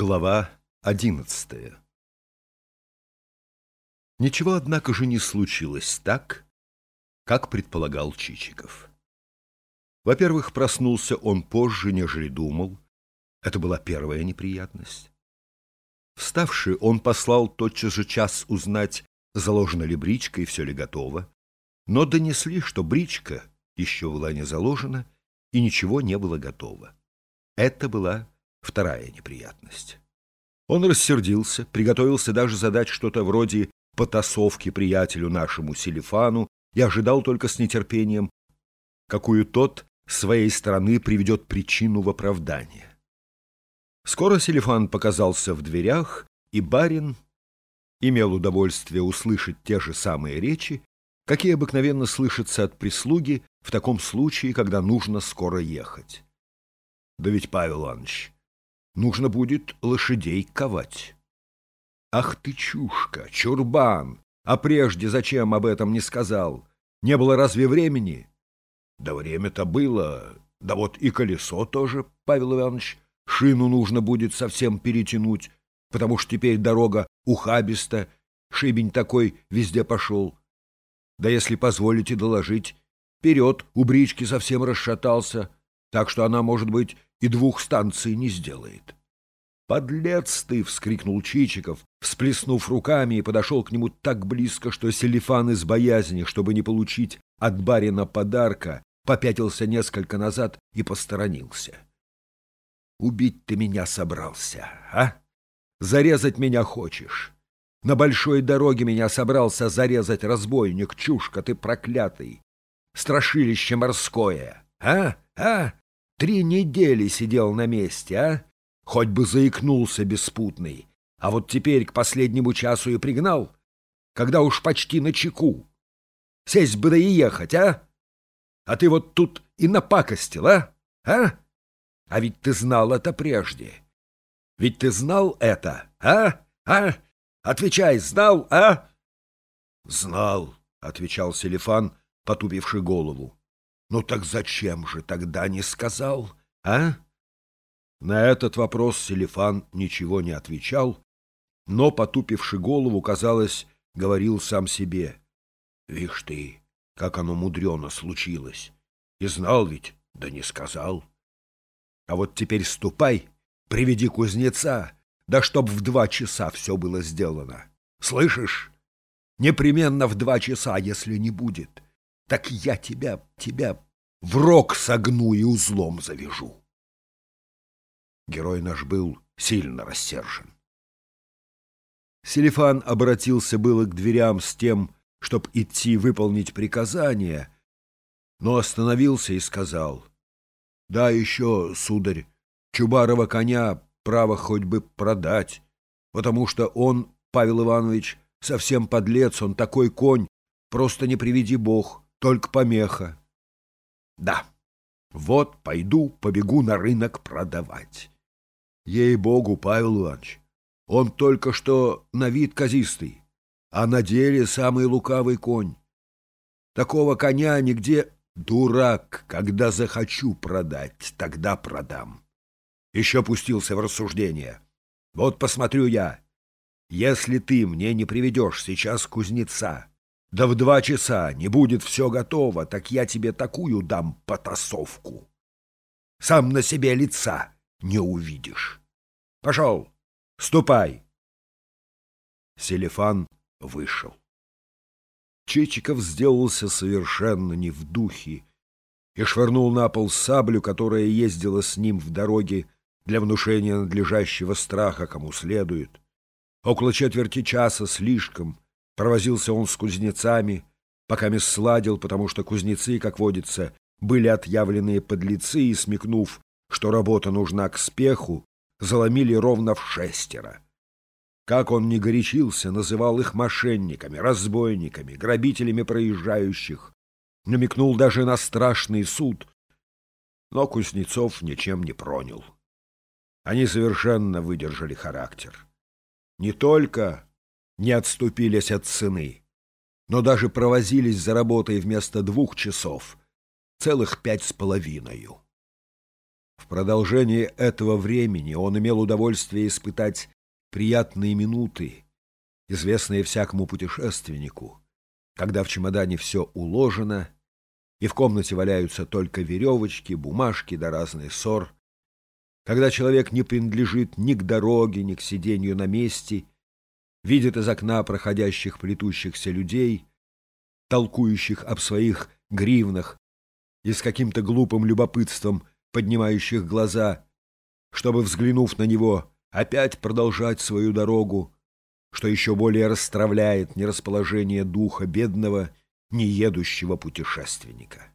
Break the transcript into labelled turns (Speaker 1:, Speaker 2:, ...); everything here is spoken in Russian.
Speaker 1: Глава одиннадцатая Ничего, однако же, не случилось так, как предполагал Чичиков. Во-первых, проснулся он позже, нежели думал. Это была первая неприятность. Вставший, он послал тотчас же час узнать, заложена ли бричка и все ли готово, но донесли, что бричка еще была не заложена и ничего не было готово. Это была Вторая неприятность. Он рассердился, приготовился даже задать что-то вроде потасовки приятелю нашему Селифану и ожидал только с нетерпением, какую тот своей стороны приведет причину в оправдание. Скоро Селифан показался в дверях, и барин имел удовольствие услышать те же самые речи, какие обыкновенно слышатся от прислуги в таком случае, когда нужно скоро ехать. Да ведь, Павел Иванович, нужно будет лошадей ковать. Ах ты, чушка, чурбан! А прежде зачем об этом не сказал? Не было разве времени? Да время-то было. Да вот и колесо тоже, Павел Иванович. Шину нужно будет совсем перетянуть, потому что теперь дорога ухабиста, шибень такой везде пошел. Да если позволите доложить, вперед у брички совсем расшатался, так что она, может быть, и двух станций не сделает. «Подлец ты!» — вскрикнул Чичиков, всплеснув руками и подошел к нему так близко, что Селифан из боязни, чтобы не получить от барина подарка, попятился несколько назад и посторонился. «Убить ты меня собрался, а? Зарезать меня хочешь? На большой дороге меня собрался зарезать разбойник, чушка ты проклятый! Страшилище морское, а? А? Три недели сидел на месте, а? Хоть бы заикнулся беспутный, а вот теперь к последнему часу и пригнал, когда уж почти на чеку. Сесть бы да и ехать, а? А ты вот тут и напакостил, а? А? А ведь ты знал это прежде. Ведь ты знал это, а? А? Отвечай, знал, а? Знал, — отвечал Селифан, потупивший голову. Ну так зачем же тогда не сказал, а? На этот вопрос Селифан ничего не отвечал, но, потупивши голову, казалось, говорил сам себе. Вишь ты, как оно мудрено случилось. И знал ведь, да не сказал. А вот теперь ступай, приведи кузнеца, да чтоб в два часа все было сделано. Слышишь? Непременно в два часа, если не будет так я тебя, тебя в рог согну и узлом завяжу. Герой наш был сильно рассержен. Селифан обратился было к дверям с тем, чтоб идти выполнить приказание, но остановился и сказал, «Да еще, сударь, Чубарова коня право хоть бы продать, потому что он, Павел Иванович, совсем подлец, он такой конь, просто не приведи бог, только помеха. Да, вот пойду, побегу на рынок продавать. Ей-богу, Павел Иванович, он только что на вид казистый, а на деле самый лукавый конь. Такого коня нигде дурак, когда захочу продать, тогда продам. Еще пустился в рассуждение. Вот посмотрю я, если ты мне не приведешь сейчас кузнеца, да в два часа не будет все готово, так я тебе такую дам потасовку. Сам на себе лица не увидишь. Пошел, ступай. Селефан вышел. Чичиков сделался совершенно не в духе и швырнул на пол саблю, которая ездила с ним в дороге для внушения надлежащего страха, кому следует. Около четверти часа слишком — Провозился он с кузнецами, пока не сладил, потому что кузнецы, как водится, были отъявленные подлецы и, смекнув, что работа нужна к спеху, заломили ровно в шестеро. Как он не горячился, называл их мошенниками, разбойниками, грабителями проезжающих, намекнул даже на страшный суд, но Кузнецов ничем не пронял. Они совершенно выдержали характер. Не только не отступились от цены, но даже провозились за работой вместо двух часов целых пять с половиной. В продолжение этого времени он имел удовольствие испытать приятные минуты, известные всякому путешественнику, когда в чемодане все уложено, и в комнате валяются только веревочки, бумажки да разный ссор, когда человек не принадлежит ни к дороге, ни к сидению на месте, видит из окна проходящих плетущихся людей, толкующих об своих гривнах и с каким-то глупым любопытством поднимающих глаза, чтобы, взглянув на него, опять продолжать свою дорогу, что еще более расстравляет нерасположение духа бедного, неедущего путешественника.